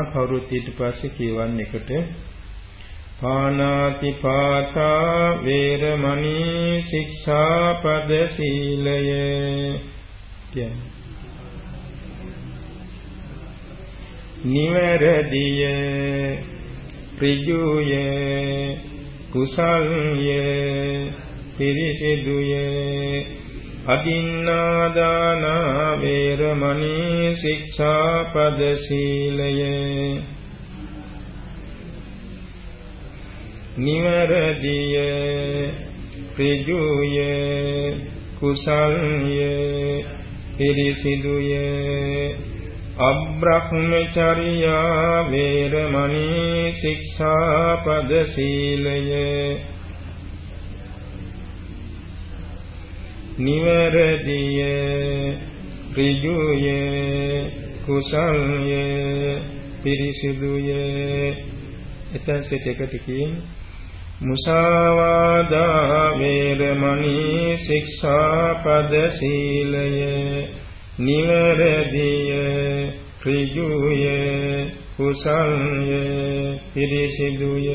කියවනවා කවුරුත් ඊට පස්සේ කියවන්න එකට. පානාති පාතා වේරමණී ශික්ෂාපද සීලය. කියන්නේ. නිවැරදිය ඍජුය කුසල්ය පිරිසිදුය. අදින්නාදාන වේරමණී ශික්ෂාපද සීලය නිවැරදිය ඍජුය කුසල්ය පිරිසිදුය අබ්‍රහ්මචර්යා වේරමණී ශික්ෂාපද සීලය නිවැරදිය ඍජුය කුසල්ය පිරිසිදුය. එතන සිට එකට කියන්නේ මුසාවාදා වේරමණී ශික්ෂාපද සීලය නිවැරදිය ඍජුය කුසල්ය පිරිසිදුය.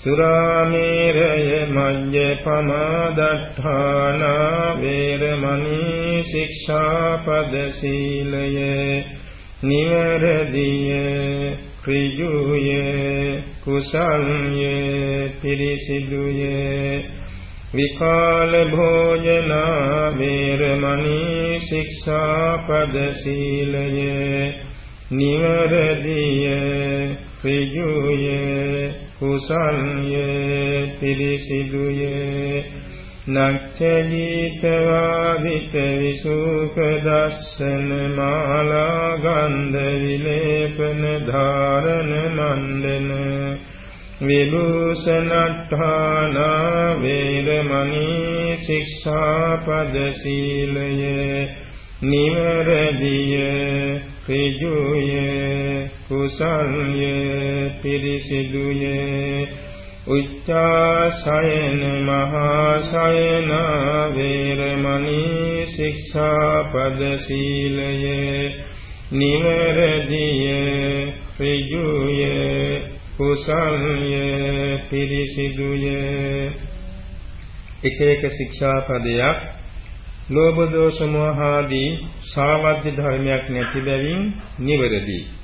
සුරාමේරය මඤ්ඤ පමාදට්ඨාන වේරමණී ශික්ෂාපද සීලය නිවැරදිය ඍජුය කුසල්ය පිරිසිදුය විකාල භෝජන වේරමණී ශික්ෂාපද සීලය නිවරදිය ඍජුය කුසල්ය පිරිසිදුය නක්ඛජීතවාදිත විසුඛ දස්සන මාලා ගන්ධ විලේපන ධාරණ මණ්ඩන විභූෂණඨාන වේරමණී ශික්ෂාපද සීලය නිවරදිය ඍජුය කුසල්ය පිරිසිදුය. උච්චාසයන මහා සයන වේරමණී ශික්ෂාපද සීලය. නිවරදිය ඍජුය කුසල්ය පිරිසිදුය. එක එක ශික්ෂාපදයක් ලෝභ දෝෂ මොහ ආදී සාවද්‍ය ධර්මයක් නැති බැවින් නිවරදී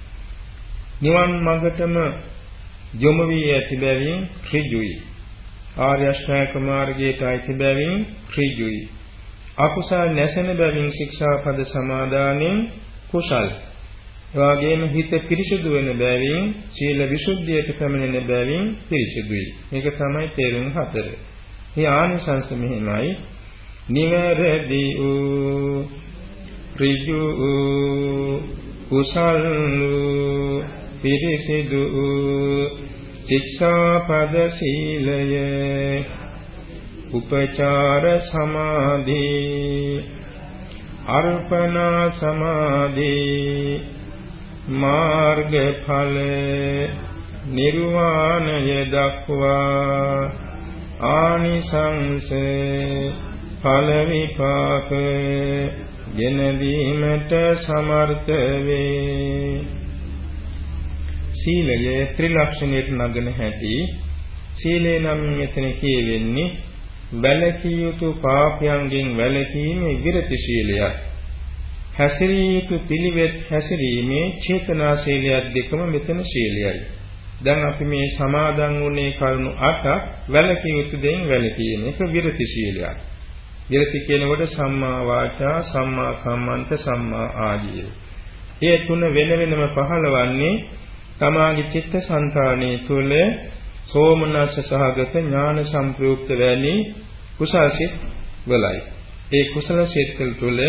නිවන් මඟටම යොමු වී ඇති බැවින් ඍජුයි. ආර්ය අෂ්ටාංග මාර්ගයට අයිති බැවින් ඍජුයි. අකුසල නැසෙන බැවින් ශික්ෂාපද සමාදානෙන් කුසල්. එවාගේම හිත පිරිසුදු වෙන බැවින් සීල විසුද්ධියට පැමිණෙන බැවින් පිරිසුදුයි. මේක තමයි තේරුම් හතර. මේ ආනිසංස මෙහිමයි. නිවැරදි වූ ඍජු වූ කුසල් වූ පිරිසිදු වූ ශික්ෂාපද සීලය උපචාර සමාධි. අර්පණා සමාධි. මාර්ගඵල නිර්වාණය දක්වා. ආනිසංස ඵල විපාක ගෙන දීමට සමර්ථ වේ. සීලය ත්‍රිලක්ෂණයට නගන හැටි. සීලේ නම් මෙතන කියවෙන්නේ වැළකී යුතු පාපයන්ගෙන් වැළකීමේ විරති සීලයක් හැසිරිය යුතු පිළිවෙත් හැසිරීමේ චේතනා සීලයක් දෙකම මෙතන සීලයයි දැන් අපි මේ සමාදන් වුණේ කරුණු 8ක් වැළකී යුතු දෙයින් වැළකීම එක විරති සීලයක් විරති කියනකොට සම්මා වාචා සම්මා කම්මන්ත සම්මා ආජීව. ඒ තුන වෙන වෙනම පහළවන්නේ තමාගේ චිත්ත සංතානයේ තුල සෝමනස්ස සහගත ඥාන සම්ප්‍රයුක්ත වැනි කුසල සිත් වලයි. ඒ කුසල සිත් තුළ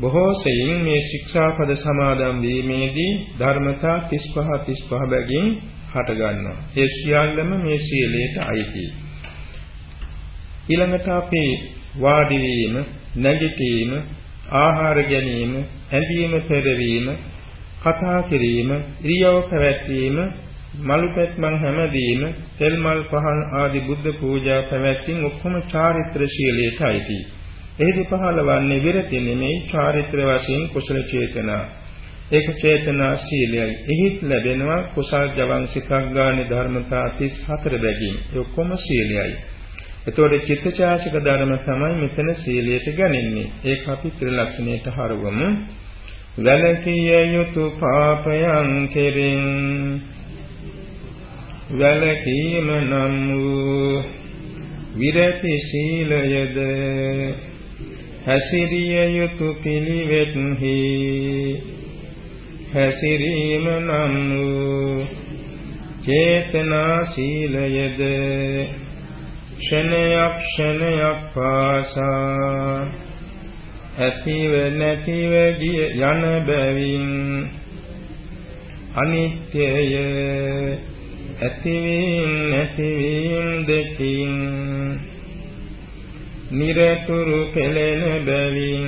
බොහෝ සෙයින් මේ ශික්ෂාපද සමාදන් වීමේදී ධර්මතා 35 35 බැගින් හට ගන්නවා. ඒ සියල්ලම මේ සීලයට අයිතියි. ඊළඟට අපි වාඩි වීම, නැගිටීම, ආහාර ගැනීම, ඇඳීම පෙරවීම, කතා කිරීම, ඉරියව් පැවැත්වීම, මලු පැත්මන් හැමදීම, තෙල් මල් පහන් ආදී බුද්ධ පූජා පැවැත්වීම ඔක්කොම චාරිත්‍ර ශීලයට අයිති. එහිදී පහළවන්නේ විරති නෙමෙයි චාරිත්‍ර වශයෙන් කුසල චේතනා. ඒක චේතනා සීලයයි. එහිත් ලැබෙනවා කුසල් ජවන් සිතක් ගානේ ධර්මතා 34 බැගින්. ඒ ඔක්කොම සීලයයි. එතකොට චිත්තචාසික ධර්ම තමයි මෙතන සීලයට ගන්නේ. ඒක අපි ත්‍රිලක්ෂණයට හරවමු. වැලකිය යුතු පාපයන් කෙරෙන් වැලකීම නම් වූ විරති සීලයද හැසිරිය යුතු පිළිවෙත්හි හැසිරීම නම් වූ චේතනා සීලයද ක්ෂණයක් ක්ෂණයක් පාසා ඇතිව නැතිව ගිය යන බැවින් අනිත්‍යය ඇතිවීම නැතිවීම දෙකින් නිරතුරු පෙළෙන බැවින්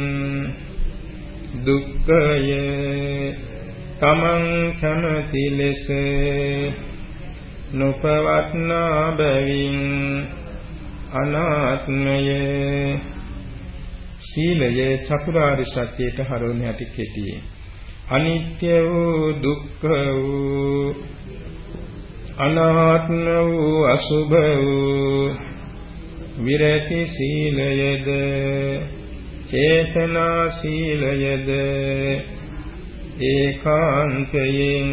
දුක්ඛය තමන් කැමති ලෙස නොපවත්නා බැවින් අනාත්මය සීලය චතුරාර්ය සත්‍යයට හරවන හැටි කෙටියෙන්. අනිත්‍ය වූ දුක්ඛ වූ අනාත්ම වූ අසුභ වූ විරති සීලයද චේතනා සීලයද ඒකාන්තයෙන්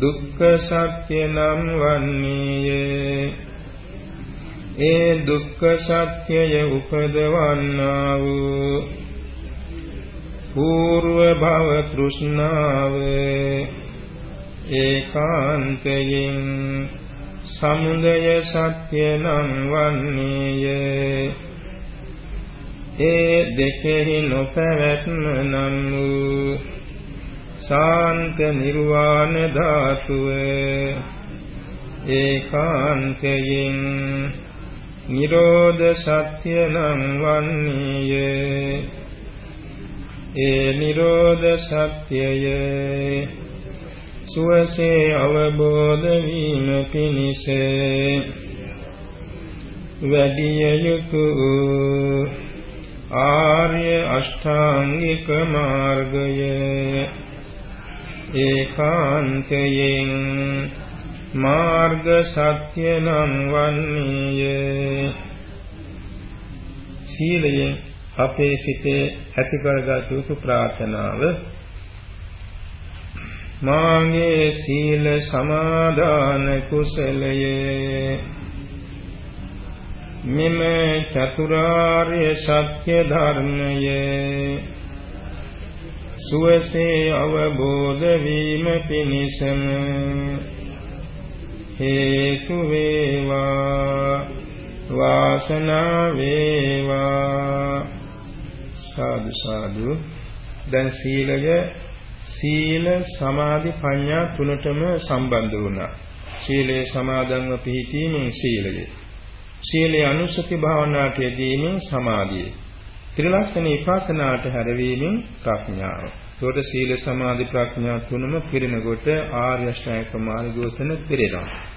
දුක්ඛ සත්‍ය නම් වන්නේය. ඒ දුක්ඛ සත්‍යය උපදවන්නා වූ పూర్ව භව තෘෂ්ණාව. ඒකාන්තයෙන් සමුදය සත්‍ය නම් වන්නේය. ඒ දෙකෙහි නොපැවැත්ම නම් වූ ශාන්ත නිර්වාණ ධාතුව. ඒකාන්තයෙන් නිරෝධ සත්‍ය නම් වන්නේය. ඒ නිරෝධ සත්‍යය සුවසේ අවබෝධ වීම පිණිස වැඩිය යුතු ආර්ය අෂ්ටාංගික මාර්ගය. ඒකාන්තයෙන් මාර්ග සත්‍ය නම් වන්නේය. සීලයෙන් අපේ සිතේ ඇති කරගත් යුතු ප්‍රාර්ථනාව මාගේ සීල සමාදාන කුසලයේ මෙම චතුරාර්ය සත්‍ය ධර්මයේ සුවසේ අවබෝධ වීම පිණිසම හේතු වේවා වාසනාව වේවා. සාදු සාදු. දැන් සීලය සීල සමාධි ප්‍රඥා තුනටම සම්බන්ධ වුණා. සීලේ සමාදන්ව පිහිටීමෙන් සීලය. සීලේ අනුසති භාවනාට යෙදීමෙන් සමාධිය. ත්‍රිලක්ෂණ විපස්සනාට හැරවීමෙන් ප්‍රඥාව. ඒකට සීල සමාධි ප්‍රඥා තුනම පිරින කොට ආර්ය අෂ්ටාංගික මාර්ගෝතන පිරෙනවා.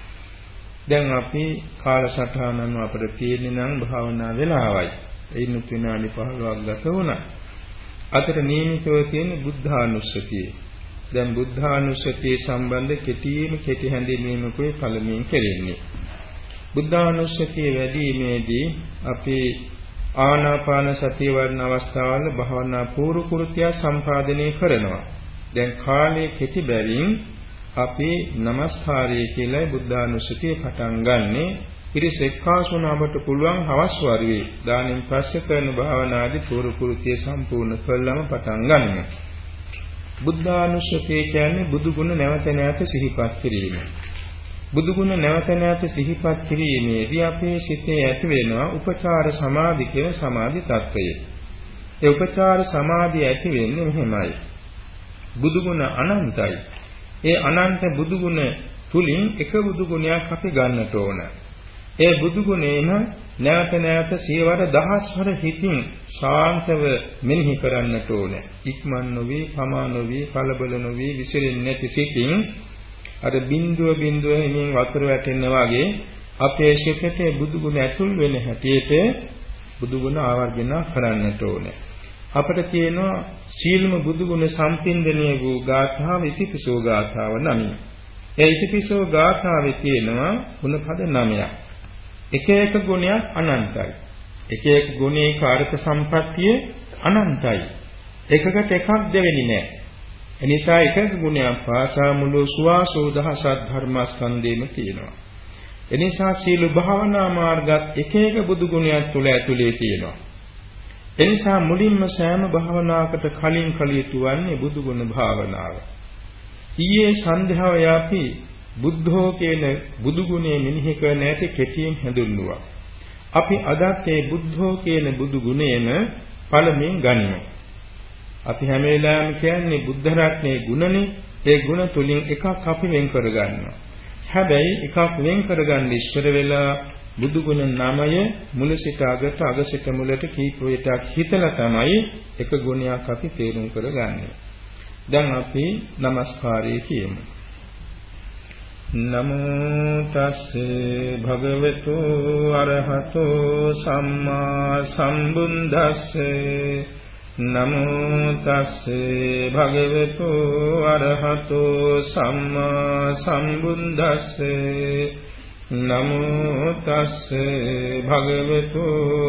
දැන් අපි කාලසටහනම අපිට තියෙන්නේ නම් භාවනා වෙලාවයි. එයින් විනාඩි 15ක් ගත වුණා. අතට නියමිතව තියෙන බුද්ධානුස්සතිය. දැන් බුද්ධානුස්සතිය සම්බන්ධ කෙටිම කෙටි හැඳින්වීමකුයි පළමුවෙන් කෙරෙන්නේ. බුද්ධානුස්සතිය වැඩිීමේදී අපි ආනාපාන සතිය වඩන අවස්ථාවල භාවනා පූර්ව කෘත්‍ය සම්පාදනය කරනවා. දැන් කාලයේ කෙටි බැවින් අපි নমස්කාරය කියලා බුද්ධානුස්සතිය පටන් ගන්නෙ පිරිස එක්කාසුනාමට පුළුවන් හවස් වරුවේ දානින් පස්සේ කරන භාවනාදී පූර්ව කෘත්‍ය සම්පූර්ණ කළාම පටන් ගන්නවා. බුද්ධානුස්සතිය කියන්නේ බුදු ගුණ නැවත නැවත සිහිපත් කිරීම. බුදු ගුණ නැවත නැවත සිහිපත් කිරීමේදී අපේ සිතේ ඇති වෙනවා උපචාර සමාධි කියන සමාධි තත්වය. ඒ උපචාර සමාධිය ඇති වෙන්නේ මෙහෙමයි. බුදු ගුණ අනන්තයි. ඒ අනන්ත බුදු ගුණ තුලින් එක බුදු ගුණයක් අපි ගන්නට ඕන. ඒ බුදු ගුණේම නැවත නැවත සියවර දහස්වර හිතින් ශාන්තව මෙනෙහි කරන්නට ඕන. ඉක්මන් නොවි, පමා නොවි, කලබල නොවි, විසිරෙන්නේ නැති සිතින් අර බිඳුව බිඳුව හිමින් වතුර වැටෙනා වගේ අපේ ශිකතේ බුදු ගුණ ඇතුල් වෙන හැටියට බුදු ගුණ ආවර්ජන කරන්නට ඕනේ. අපට කියනවා සීලම බුදුගුණ සම්පින්දණය වූ ගාථාව ඉතිපිසෝ ගාථාව නමින්. ඒ ඉතිපිසෝ ගාථාවේ තියෙනවා ගුණපද 9ක්. එක එක ගුණයක් අනන්තයි. එක එක ගුණේ කාරක සම්පත්තිය අනන්තයි. එකකට එකක් දෙවෙනි නෑ. එනිසා එකක ගුණයක් පාසා මුළු සුවාසෝ දහසත් ධර්මස්කන්ධේම තියෙනවා. එනිසා සීල භාවනා මාර්ගත් එක එක බුදු ගුණයක් තුළ ඇතුලේ තියෙනවා. එනිසා මුලින්ම සෑම භාවනාවකට කලින් කළ යුතු වන්නේ බුදු ගුණ භාවනාව. ඊයේ සන්ධ්‍යාවේ අපි බුද්ධෝ කියන බුදු ගුණය මෙනෙහි කර නැති කෙටියෙන් හැඳින්නුවා. අපි අදත් මේ බුද්ධෝ කියන බුදු ගුණයම පළමුවෙන් ගනිමු. අපි හැම වෙලාවෙම කියන්නේ බුද්ධ රත්නයේ ගුණනේ ඒ ගුණ තුලින් එකක් අපි වෙන් කරගන්නවා. හැබැයි එකක් වෙන් කරගන්න ඉස්සර වෙලා බුදු ගුණ නාමය මුල සිට අගට අග සිට මුලට කීප වේටක් හිතලා තමයි එක ගුණයක් අපි තේරුම් කරගන්නේ. දැන් අපි নমස්කාරය කියමු. නමෝ තස්සේ භගවතු අරහතෝ සම්මා සම්බුද්දස්සේ නමෝ තස්සේ භගවතු අරහතෝ සම්මා සම්බුද්දස්සේ නමෝ තස්සේ භගවතු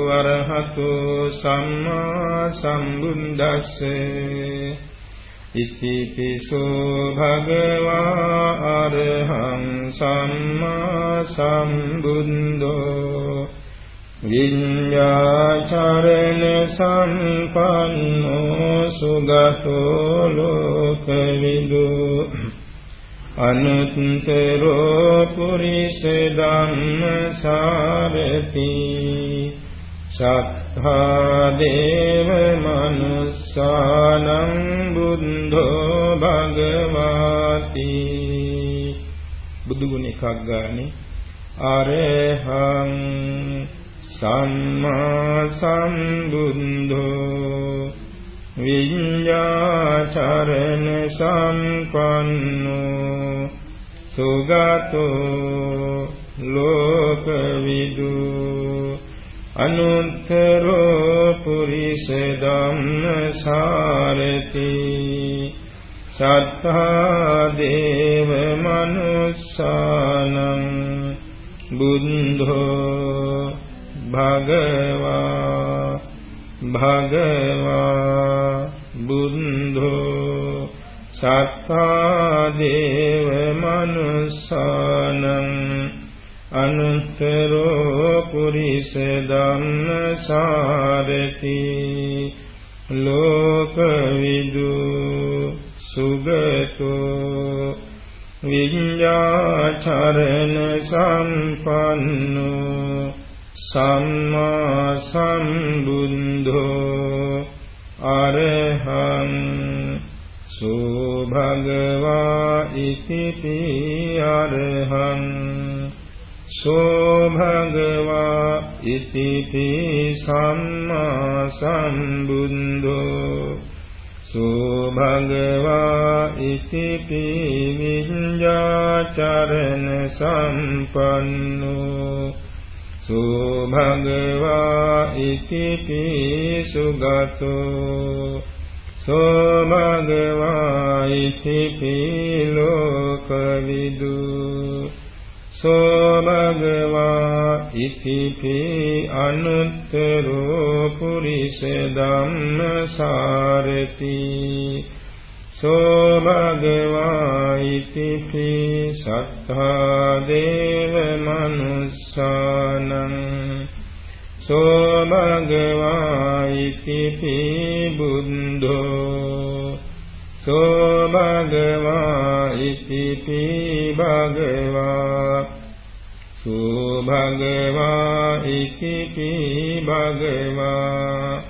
අරහතෝ සම්මා සම්බුද්දස්සේ. ඉතිපිසෝ භගවා අරහං සම්මා සම්බුද්ධෝ විඤ්ඤාචරණ සම්පන්නෝ සුගතෝ ලෝකවිදු. අනුත්තරෝ පුරිස ධම්මසාරති සත්තා දේව මනුස්සානං බුද්ධෝ භගවාති බුදු ගුණ එකක් ගානේ අරහං සම්මා සම්බුද්ධෝ විඤ්ඤාචරණ සම්පන්නෝ සුගතෝ ලෝකවිදු අනුත්තරෝ පුරිස ධම්මසාරති සත්තා දේව මනුස්සානං බුද්ධෝ භගවා භගවා සත්තා දේව මනුස්සානං අනුත්තරෝ පුරිස ධම්මසාරති භගවා ඉතිපි සම්මා සම්බුද්ධෝ සෝ භගවා ඉතිපි විඤ්ඤාචරණ සම්පන්නෝ සෝ භගවා ඉතිපි සුගතෝ සෝ භගවා ඉතිපි ලෝකවිදු සෝ භගවා ඉතිපි අනුත්තරෝ පුරිස ධම්මසාරති. සෝ භගවා ඉතිපි සත්තා දේව මනුස්සානං. සෝ භගවා ඉතිපි බුද්ධෝ සෝ භගවා ඉතිපි භගවා සෝ භගවා ඉතිපි භගවා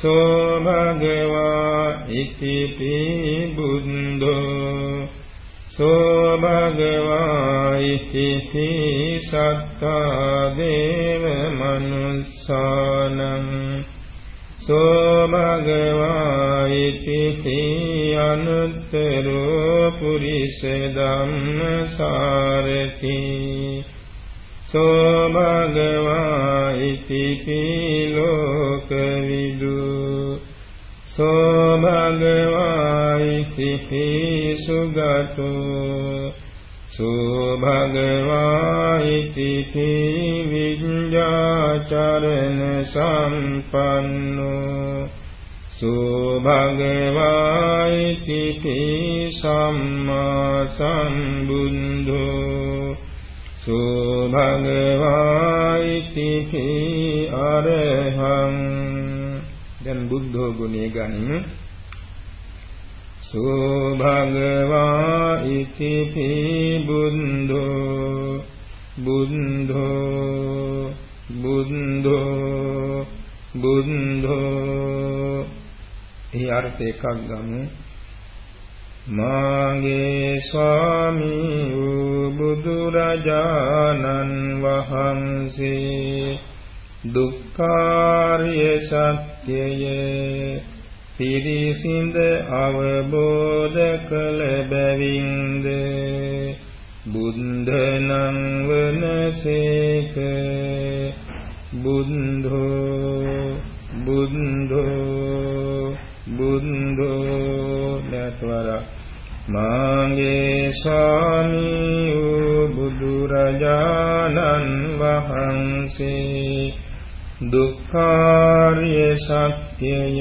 සෝ භගවා ඉතිපි බුද්ධෝ සෝ භගවා ඉතිපි සත්තා දේව මනුස්සානං සෝ භගවා ඉතිති අනුත්තරෝ පුරිස ධම්මසාරති සෝ භගවා ඉතිපි ලෝකවිදු සෝ භගවායි සිහි සුගතු සෝ භගවායි සිහි විඤ්ඤාචරණ සම්පන්නෝ සෝ භගවායි සිහි සම්මා සම්බුද්ධෝ සෝ භගවායි සිහි අරහං. දැන් බුද්ධෝ ගුණය ගනිමු. සෝ භගවා ඉතිපි බුද්ධෝ. බුද්ධෝ බුද්ධෝ බුද්ධෝ. ඒ අර්ථ එකක් ගමු. මාගේ ස්වාමී වූ බුදුරජාණන් වහන්සේ දුක්ඛාරිය සත්‍යය පිරිසිඳ අවබෝධ කළ බැවින්ද? බුද්ධනං වනසේක බුද්ධෝ බුද්ධෝ. බුද්ධෝ නැත්වර මාගේ ස්වාමී වූ බුදුරජාණන් වහන්සේ දුක්ඛාරිය සත්‍යය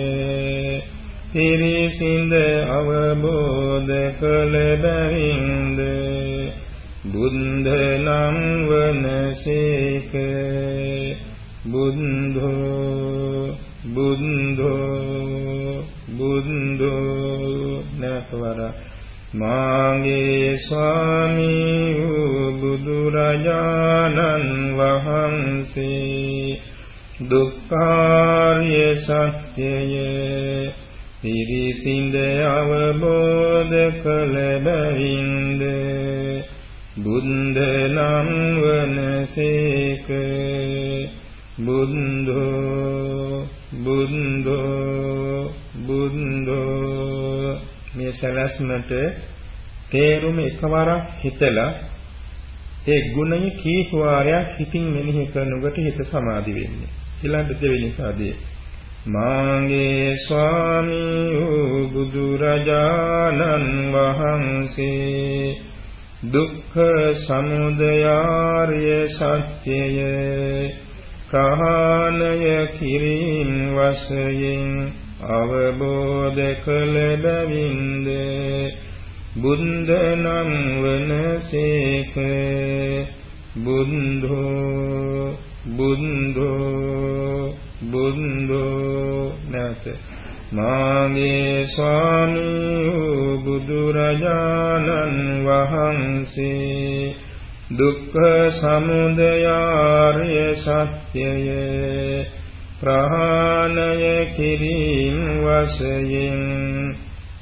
පිරිසිඳ අවබෝධ කළ බැවින්ද බුද්ධ නම් වනසේක බුද්ධෝ බුද්ධෝ බුද්ධෝ නැතවර මාගේ ස්වාමී වූ බුදුරජාණන් වහන්සේ දුක්ඛාර්ය සත්‍යය පිරිසිඳ අවබෝධ කළ බැවින්ද බුද්ධ නම් වනසේක බුද්ධෝ බුද්ධෝ බුද්ධෝ. මේ සලස්මට තේරුම එකවරක් හිතලා ඒ ගුණය කීප වාරයක් හිතින් මෙනෙහි කරනකොට හිත සමාධි වෙන්නේ. ඊළඟ දෙවෙනි සාදේ මාගේ ස්වාමී වූ බුදුරජාණන් වහන්සේ දුක්ඛ සමුදයාර්ය සත්‍යය ප්‍රහාණය කිරීම වශයෙන් අවබෝධ කළ බැවින්ද බුද්ධ නම් වනසේක බුද්ධෝ බුද්ධෝ බුද්ධෝ නැත. මාගේ ස්වාමී බුදුරජාණන් වහන්සේ දුක්ඛ සමුදයාර්ය සත්‍යය. ප්‍රහාණය කිරීම වශයෙන්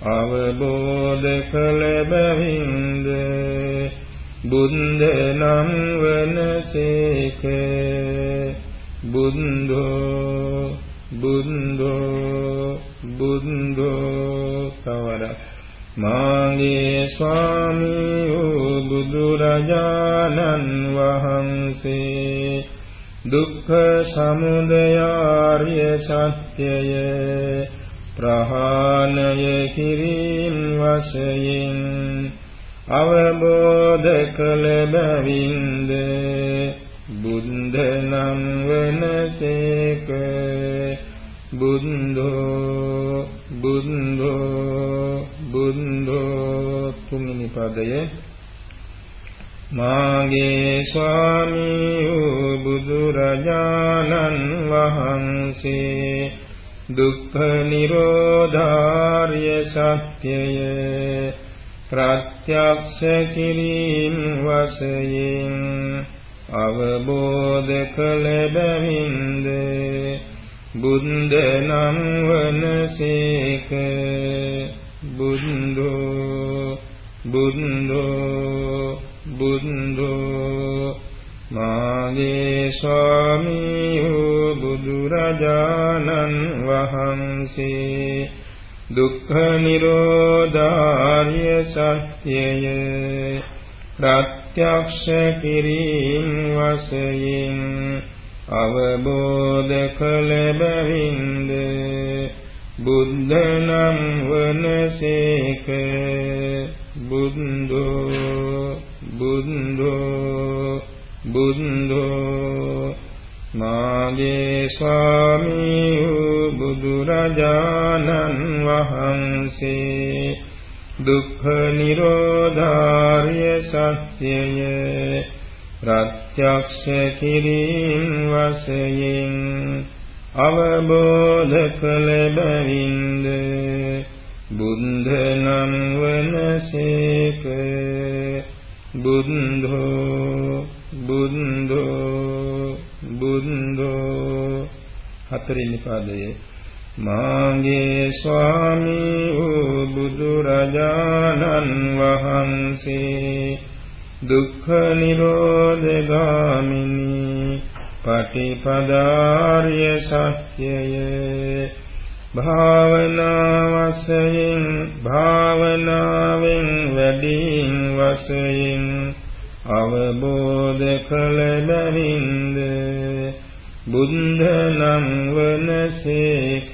අවබෝධ කළ බැවින්ද බුද්ධ නම් වනසේක බුද්ධෝ බුද්ධෝ බුද්ධෝ තවර. මාගේ ස්වාමී වූ බුදුරජාණන් වහන්සේ දුක්ඛ සමුදයාර්ය සත්‍යය ප්‍රහාණය කිරීම වශයෙන් අවබෝධ කළ බැවින්ද බුද්ධ නම් වනසේක බුද්ධෝ බුද්ධෝ බුද්ධෝ තුන්වෙනි පදය මාගේ ස්වාමී වූ බුදුරජාණන් වහන්සේ දුක්ඛ නිරෝධාර්ය සත්‍යය ප්‍රත්‍යක්ෂ කිරීම වශයෙන් අවබෝධ කළ බැවින්ද බුද්ධ නම් වනසේක බුද්ධෝ බුද්ධෝ බුද්ධෝ මාගේ ස්වාමී වූ බුදුරජාණන් වහන්සේ දුක්ඛ නිරෝධාර්ය සත්‍යය ප්‍රත්‍යක්ෂ කිරීම වශයෙන් අවබෝධ කළ බැවින්ද බුද්ධ නම් වනසේක බුද්ධෝ බුද්ධෝ බුද්ධෝ මාගේ ස්වාමී වූ බුදුරජාණන් වහන්සේ දුක්ඛ නිරෝධාර්ය සත්‍යය ප්‍රත්‍යක්ෂ කිරීම වශයෙන් අවබෝධ කළ බැවින්ද බුද්ධ නම් වනසේක බුද්ධෝ බුද්ධෝ බුද්ධෝ. හතරින් පාදයේ. මාගේ ස්වාමී වූ බුදුරජාණන් වහන්සේ දුක්ඛ නිරෝධ ගාමිනී පටිපදාර්ය සත්‍යය. භාවනා වශයෙන් භාවනාවෙන් වැඩින් වශයෙන් අවබෝධ කළ බැවින්ද? බුද්ධ නම් වනසේක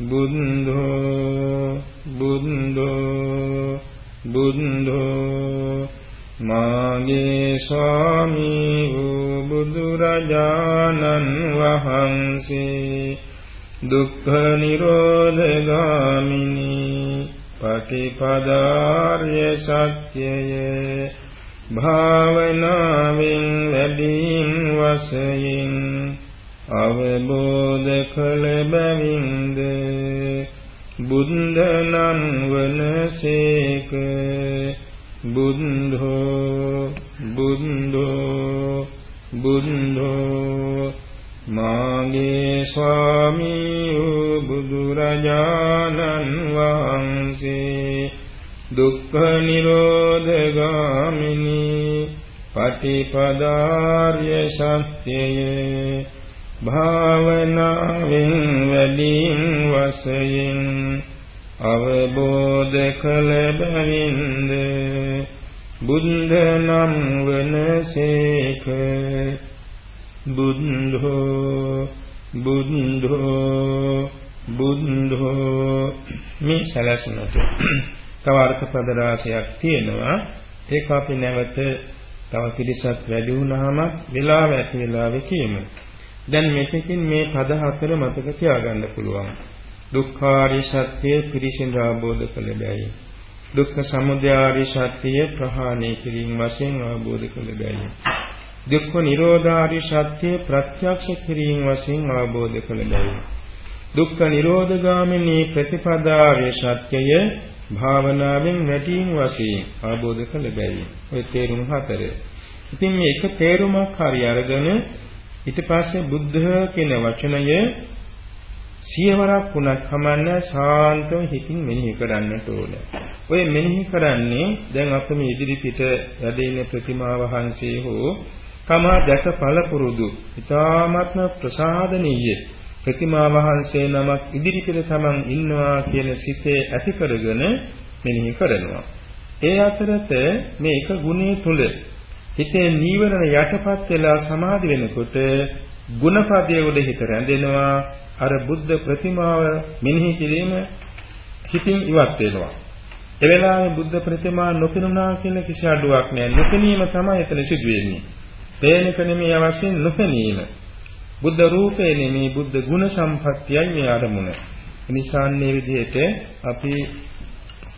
බුද්ධෝ බුද්ධෝ බුද්ධෝ. මාගේ ස්වාමී වූ බුදුරජාණන් වහන්සේ දුක්ඛ නිරෝධ ගාමිනී පටිපදාර්ය සත්‍යය භාවනාවෙන් වැඩින් වශයෙන් අවබෝධ කළ බැවින්ද බුද්ධ නම් වනසේක බුද්ධෝ බුද්ධෝ බුද්ධෝ මාගේ ස්වාමී වූ බුදුරජාණන් වහන්සේ දුක්ඛ නිරෝධ ගාමිනී පටිපදාර්ය සත්‍යයේ භාවනාවෙන් වැඩින් වශයෙන් අවබෝධ කළ බැවින්ද බුද්ධ නම් වනසේක බුද්ධෝ බුද්ධෝ බුද්ධෝ මේ සැලැස්මට තව අර්ථ පද රාශියක් තියෙනවා. ඒක අපි නැවත තව පිළිසත් වැඩි වුණාම වෙලාව ඇති වෙලාවෙ කියමු. දැන් මෙතකින් මේ පද හතර මතක තියාගන්න පුළුවන්. දුක්ඛාරි සත්‍ය පිරිසිදු අවබෝධ කළ බැයි දුක්ඛ සමුදයාරි සත්‍ය ප්‍රහාණය කිරීම වශයෙන් අවබෝධ කළ බැයි දුක්ඛ නිරෝධාරි සත්‍ය ප්‍රත්‍යක්ෂ කිරීම වශයෙන් අවබෝධ කළ බැයි දුක්ඛ නිරෝධගාමිනී ප්‍රතිපදාවේ සත්‍යය භාවනාවෙන් වැටීම් වශයෙන් අවබෝධ කළ බැයි ඔය තේරුම් හතර. ඉතින් මේ එක තේරුමක් හරි අරගෙන ඊට පස්සේ බුද්ධ කියන වචනය සියවරක් වුණත් කමන්න ශාන්තව හිතින් මෙනෙහි කරන්නට ඕන. ඔය මෙනෙහි කරන්නේ දැන් අප මේ ඉදිරි පිට වැඩ ඉන්න ප්‍රතිමා වහන්සේ හෝ තමා දැක පළපුරුදු ඊ타ත්ම ප්‍රසාදනීය. ප්‍රතිමා වහන්සේ නමක් ඉදිරි පිට තමන් ඉන්නවා කියන සිතේ ඇති කරගෙන මෙනෙහි කරනවා. ඒ අතරත මේ එක ගුණයේ තුල හිතේ නීවරණ යටපත් වෙලා සමාධි වෙනකොට ගුණපදයේ උඩ හිත රැඳෙනවා. අර බුද්ධ ප්‍රතිමාව මෙනෙහි කිරීම හිතින් ඉවත් වෙනවා. ඒ වෙලාවේ බුද්ධ ප්‍රතිමා නොපෙනුණා කියලා කිසි අඩුවක් නැහැ. නොපෙනීම තමයි එතන සිදු වෙන්නේ පේනක නෙමෙයි අවශ්‍ය නොපෙනීම බුද්ධ රූපේ නෙමෙයි බුද්ධ ගුණ සම්පත්තියයි මේ අරමුණ නිසාන්නේ විදිහට අපි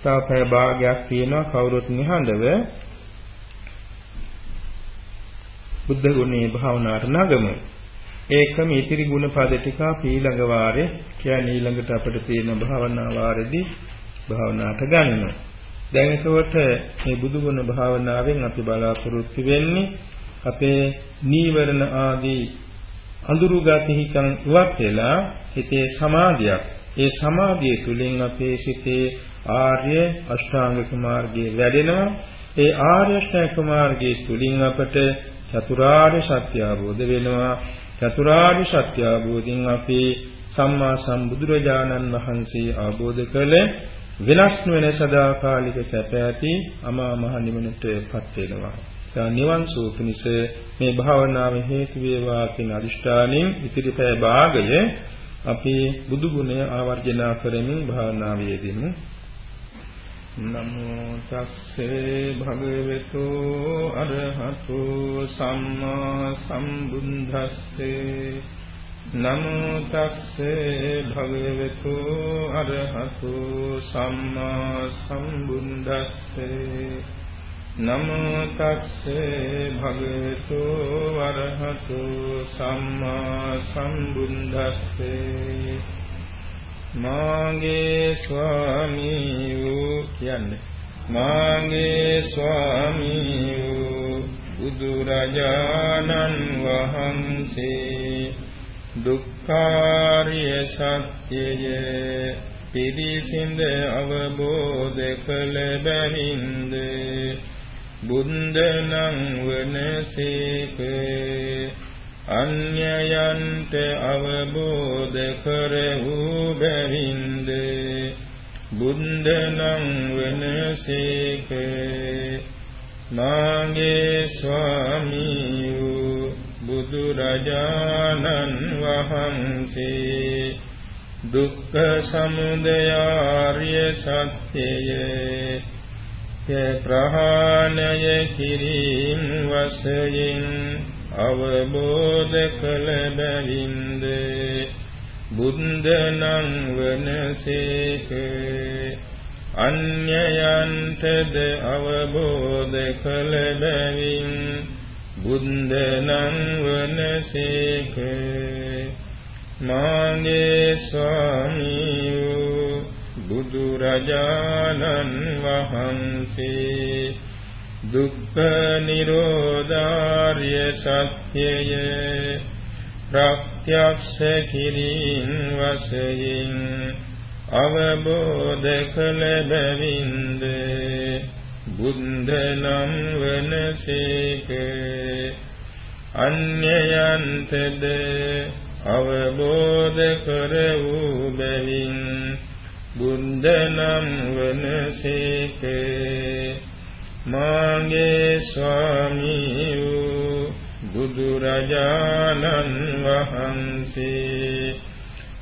තාපය භාගයක් තියෙනවා කවුරුත් නිහඬව බුද්ධ ගුණේ භාවනාවට නගමු. ඒකම ඉතිරි ගුණ පද ටික ඊළඟ වාරේ කියන්නේ ඊළඟට අපිට තියෙන භාවනා වාරෙදී භාවනාවට ගන්නවා. දැන් එතකොට මේ බුදු ගුණ භාවනාවෙන් අපි බලාපොරොත්තු වෙන්නේ අපේ නීවරණ ආදී අඳුරු ගතිහිකන් ඉවත් වෙලා හිතේ සමාධියක්. ඒ සමාධිය තුළින් අපේ සිතේ ආර්ය අෂ්ටාංගික මාර්ගයේ වැඩෙනවා. ඒ ආර්ය අෂ්ටාංගික මාර්ගයේ තුලින් අපට චතුරාර්ය සත්‍ය අවබෝධ වෙනවා. චතුරාර්ය සත්‍ය අවබෝධයෙන් අපි සම්මා සම්බුදුරජාණන් වහන්සේ අවබෝධ කළ වෙනස් නොවන සදාකාලික සැප ඇති අමා මහ නිවනටපත් වෙනවා. ඒ නිවන් සුව පිණිස මේ භාවනාව හේතු වේවා කියන අදිෂ්ඨානෙන් ඉතිරිපෑ භාගය අපි බුදු ගුණය ආවර්ජනා කරමින් භාවනාවේ යෙදෙමු. නමෝ තස්සේ භගවතු අරහතු සම්මා සම්බුද්දස්සේ නමෝ තස්සේ භගවතු අරහතු සම්මා සම්බුද්දස්සේ නමෝ තස්සේ භගවතු වරහතු සම්මා සම්බුද්දස්සේ මාගේ ස්වාමී වූ කියන්නේ। මාගේ ස්වාමී වූ බුදුරජාණන් වහන්සේ දුක්ඛාරිය සත්‍යය පිරිසිඳ අවබෝධ කළ බැවින්ද? බුන්දනං වනසේක අන්‍යයන්ට අවබෝධ කර වූ බැවින්ද බුන්දනං වනසේක මාගේ ස්වාමී වූ බුදුරජාණන් වහන්සේ දුක්ඛ සමුදය ආර්ය සත්‍යයේ ප්‍රහාණය කිරීම වශයෙන් අවබෝධ කළ බැවින්ද? බුද්ධනං වනසේක අන්‍යයන්ටද අවබෝධ කළ බැවින් බුද්ධනං වනසේක මාගේ ස්වාමී බුදුරජාණන් වහන්සේ දුක්ඛ නිරෝධාර්ය සත්‍යය ප්‍රත්‍යක්ෂ කිරීම වශයෙන් අවබෝධ කළ බැවින්ද බුද්ධ නම් වනසේක අන්‍යයන්තද අවබෝධ කර වූ බැවින් බුද්ධ නම් වනසේක මාගේ ස්වාමී වූ බුදුරජාණන් වහන්සේ.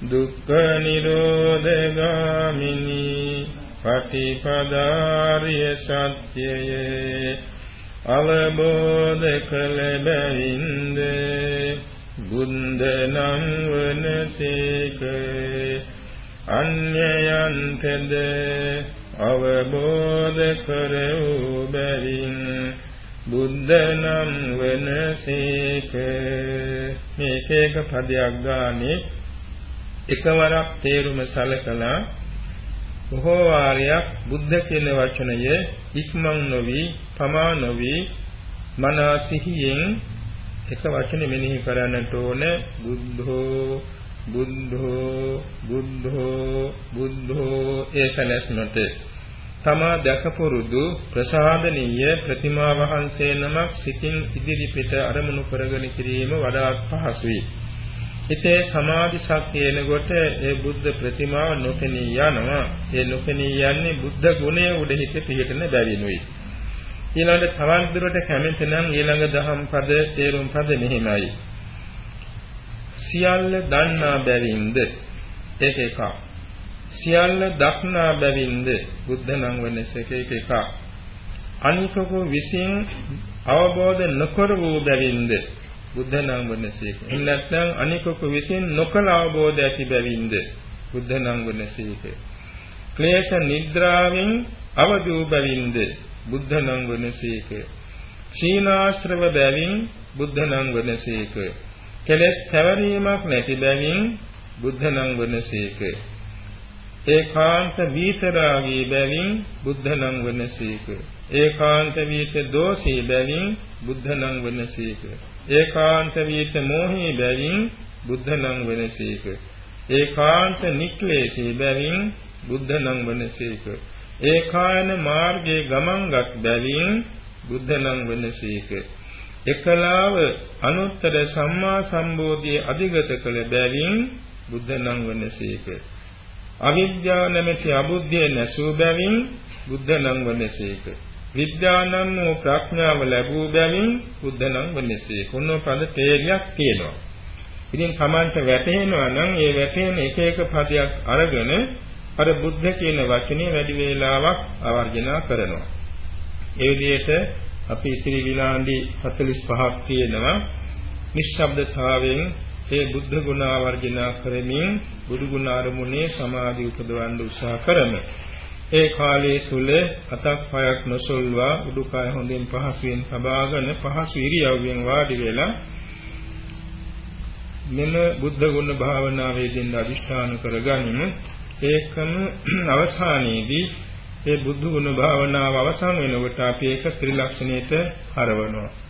දුක්ඛ නිරෝධ ගාමිනී පටිපදාර්ය සත්‍යයේ. අවබෝධ කළ බැවින්ද බුද්ධ නම් වනසේක අන්‍යයන්තද අවබෝධ කර වූ බැවින් බුද්ධ නම් වනසේක මේක එක පදයක් ගානේ එකවරක් තේරුම සලකලා බොහෝ වාරයක් බුද්ධ කියන වචනය ඉක්මන් නොවි පමා නොවි මනස සිහියෙන් එක වචනේ මෙනෙහි කරන්නට ඕන බුද්ධෝ බුද්ධෝ බුද්ධෝ බුද්ධෝ ඒ සැලැස්මට තමා දැකපුරුදු ප්‍රසාදනීය ප්‍රතිමා වහන්සේ නමක් සිතින් ඉදිරිපිට අරමුණු කරගෙන කිරීම වඩාත් පහසුයි. ඉතේ සමාධි ශක්තියනකොට ඒ බුද්ධ ප්‍රතිමාව නොපෙනී යනවා. ඒ නොපෙනී යන්නේ බුද්ධ ගුණය උඩහිත පිහිටන බැවිනුයි. ඊළඟට තවත් දුරට කැමෙති නම් ඊළඟ දහම් පද තේරුම් පද මෙහිමයි. සියල්ල දන්නා බැවින්ද? ඒක එකක්. සියල්ල දක්නා බැවින්ද? බුද්ධ නම් වනස එක එක එකක්. අනිකකෝ විසින් අවබෝධ නොකර වූ බැවින්ද? බුද්ධ නම් වනස එක එහෙම නැත්නම් අනිකකෝ විසින් නොකල අවබෝධ ඇති බැවින්ද? බුද්ධ නම් වනස එක ක්ලේශ නිද්‍රාවෙන් අවදි වූ බැවින්ද? බුද්ධ නම් වනස එක ශීනාශ්‍රව බැවින් බුද්ධ නම් වනස එක කෙලෙස් පැවරීමක් නැති බැවින් බුද්ධ නම් වනසේක ඒකාන්ත විතරාගී බැවින් බුද්ධ නම් වනසේක ඒකාන්ත විත දෝෂී බැවින් බුද්ධ නම් වනසේක ඒකාන්ත විත මෝහී බැවින් බුද්ධ නම් වනසේක ඒකාන්ත නික්ලේශී බැවින් බුද්ධ නම් වනසේක ඒකායන මාර්ගයේ ගමන්ගත් බැවින් බුද්ධ නම් වනසේක එකලාව අනුත්තර සම්මා සම්බෝධියේ අධිගත කළ බැවින් බුද්ධ නම් වනසේක. අවිද්‍යාව නැමැති අබුද්ධිය නැසූ බැවින් බුද්ධ නම් වනසේක. විද්‍යානම් වූ ප්‍රඥාව ලැබූ බැවින් බුද්ධ නම් වනසේක. ඔන්න පද තේරියක් තියෙනවා. ඉතින් Tamanta වැටෙනවා නම් ඒ වැටෙන එක එක පදයක් අරගෙන අර බුද්ධ කියන වචනේ වැඩි වේලාවක් ආවර්ජනා කරනවා. ඒ විදිහට අපි ඉතිරි විනාඩි 45ක් තියෙනවා. නිශ්ශබ්දතාවයෙන් ඒ බුද්ධ ගුණ ආවර්ජනා කරමින් බුදු ගුණ අරමුණේ සමාධි උපදවන්න උත්සාහ කරමු. ඒ කාලයේ තුල අතක් පයක් නොසොල්වා උඩුකය හොඳින් පහසුවෙන් සබාගෙන පහසු ඉරියව්වෙන් වාඩි වෙලා මෙම බුද්ධ ගුණ භාවනාවේදී අදිෂ්ඨාන කරගනිමු. ඒකම අවසානයේදී ඒ බුද්ධ ගුණ භාවනාව අවසන් වෙනකොට අපි ඒක ත්‍රිලක්ෂණයට හරවනවා.